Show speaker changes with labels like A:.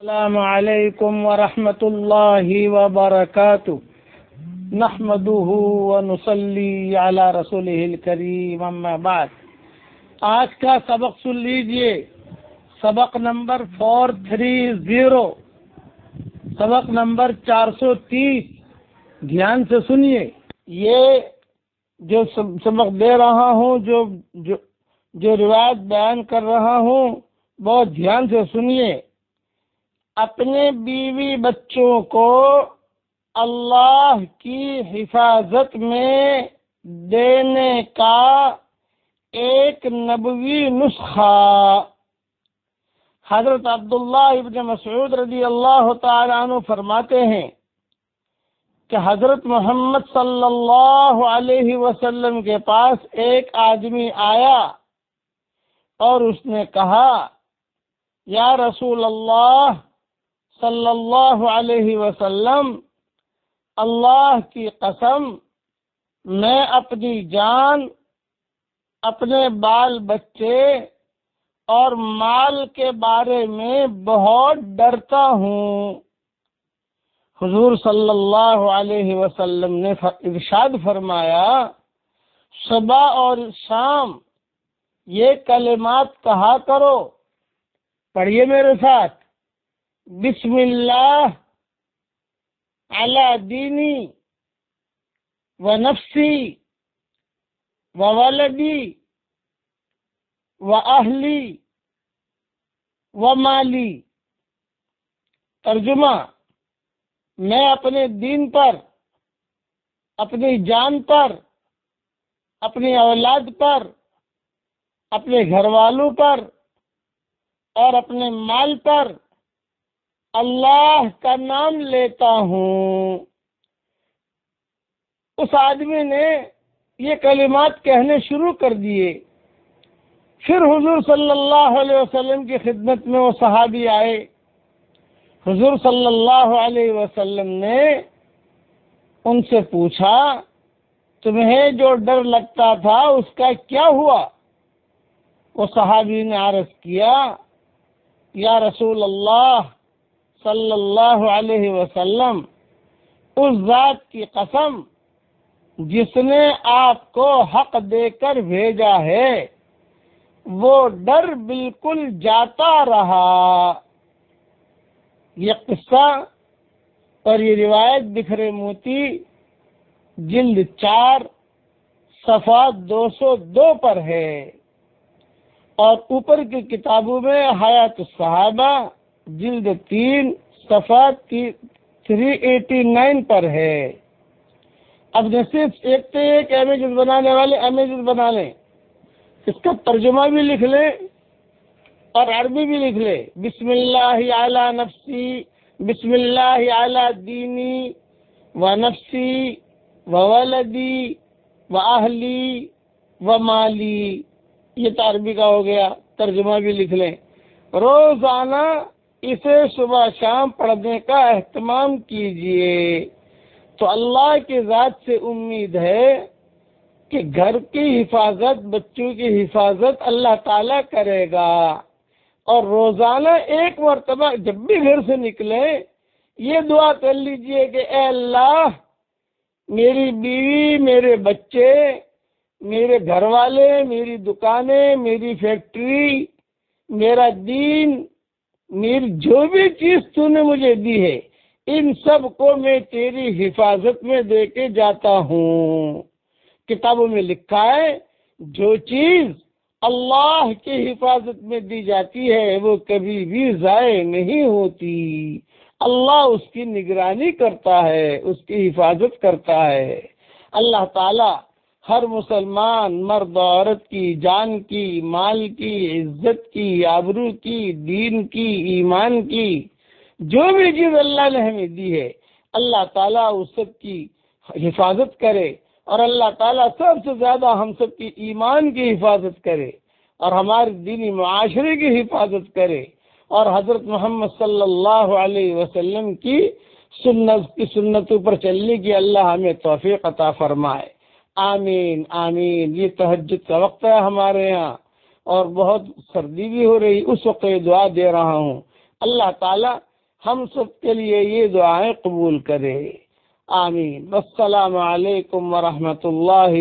A: السلام علیکم ورحمۃ اللہ وبرکاتہ۔ نحمده ونصلي على رسوله الكريم اما بعد۔ آج کا سبق سن لیجیے۔ سبق نمبر فور تھری زیرو۔ سبق نمبر چار سو تیس۔ دھیان سے سنیے۔ یہ جو سبق دے رہا ہوں جو جو, جو روایت بیان کر رہا ہوں بہت دھیان سے سنیے۔ اپنے بیوی بچوں کو اللہ کی حفاظت میں دینے کا ایک نبوی نسخہ۔ حضرت عبداللہ ابن مسعود رضی اللہ تعالیٰ عنہ فرماتے ہیں کہ حضرت محمد صلی اللہ علیہ وسلم کے پاس ایک آدمی آیا اور اس نے کہا، یا رسول اللہ صلی اللہ علیہ وسلم، اللہ کی قسم، میں اپنی جان، اپنے بال بچے اور مال کے بارے میں بہت ڈرتا ہوں۔ حضور صلی اللہ علیہ وسلم نے ارشاد فرمایا، صبح اور شام یہ کلمات کہا کرو، پڑھیے میرے ساتھ۔ بسم اللہ علی دینی و نفسی و ولدی و اہلی و مالی۔ ترجمہ، میں اپنے دین پر، اپنی جان پر، اپنی اولاد پر، اپنے گھر والوں پر اور اپنے مال پر اللہ کا نام لیتا ہوں۔ اس آدمی نے یہ کلمات کہنے شروع کر دیے۔ پھر حضور صلی اللہ علیہ وسلم کی خدمت میں وہ صحابی آئے۔ حضور صلی اللہ علیہ وسلم نے ان سے پوچھا، تمہیں جو ڈر لگتا تھا، اس کا کیا ہوا؟ وہ صحابی نے عرض کیا، یا رسول اللہ صلی اللہ علیہ وسلم، اس ذات کی قسم جس نے آپ کو حق دے کر بھیجا ہے، وہ ڈر بالکل جاتا رہا۔ یہ قصہ اور یہ روایت بکھرے موتی جلد چار، صفحہ دو سو دو پر ہے۔ اور اوپر کی کتابوں میں حیات الصحابہ جلد تین صفحہ تھری ایٹی نائن پر ہے۔ اب صرف ایک تو ایک امیجز بنانے والے امیجز بنا لیں۔ اس کا ترجمہ بھی لکھ لیں اور عربی بھی لکھ لیں۔ بسم اللہ اعلیٰ نفسی، بسم اللہ اعلیٰ دینی، و نفسی، و ولدی، و اہلی، و مالی۔ یہ تو عربی کا ہو گیا، ترجمہ بھی لکھ لیں۔ روزانہ اسے صبح شام پڑھنے کا اہتمام کیجیے تو اللہ کی ذات سے امید ہے کہ گھر کی حفاظت، بچوں کی حفاظت اللہ تعالی کرے گا۔ اور روزانہ ایک مرتبہ جب بھی گھر سے نکلے، یہ دعا کر لیجیے کہ اے اللہ، میری بیوی، میرے بچے، میرے گھر والے، میری دکانیں، میری فیکٹری، میرا دین میری جو بھی چیز تو نے مجھے دی ہے، ان سب کو میں تیری حفاظت میں دے کے جاتا ہوں۔ کتابوں میں لکھا ہے، جو چیز اللہ کی حفاظت میں دی جاتی ہے، وہ کبھی بھی ضائع نہیں ہوتی۔ اللہ اس کی نگرانی کرتا ہے، اس کی حفاظت کرتا ہے۔ اللہ تعالی ہر مسلمان مرد عورت کی، جان کی، مال کی، عزت کی، آبرو کی، دین کی، ایمان کی، جو بھی چیز اللہ نے ہمیں دی ہے، اللہ تعالیٰ اس سب کی حفاظت کرے اور اللہ تعالیٰ سب سے زیادہ ہم سب کی ایمان کی حفاظت کرے اور ہمارے دینی معاشرے کی حفاظت کرے اور حضرت محمد صلی اللہ علیہ وسلم کی سنت، کی سنتوں پر چلنے کی اللہ ہمیں توفیق عطا فرمائے۔ آمین آمین، یہ تہجد کا وقت ہے ہمارے یہاں، اور بہت سردی بھی ہو رہی، اس وقت یہ دعا دے رہا ہوں۔ اللہ تعالی ہم سب کے لیے یہ دعائیں قبول کرے۔ آمین۔ السلام علیکم ورحمۃ اللہ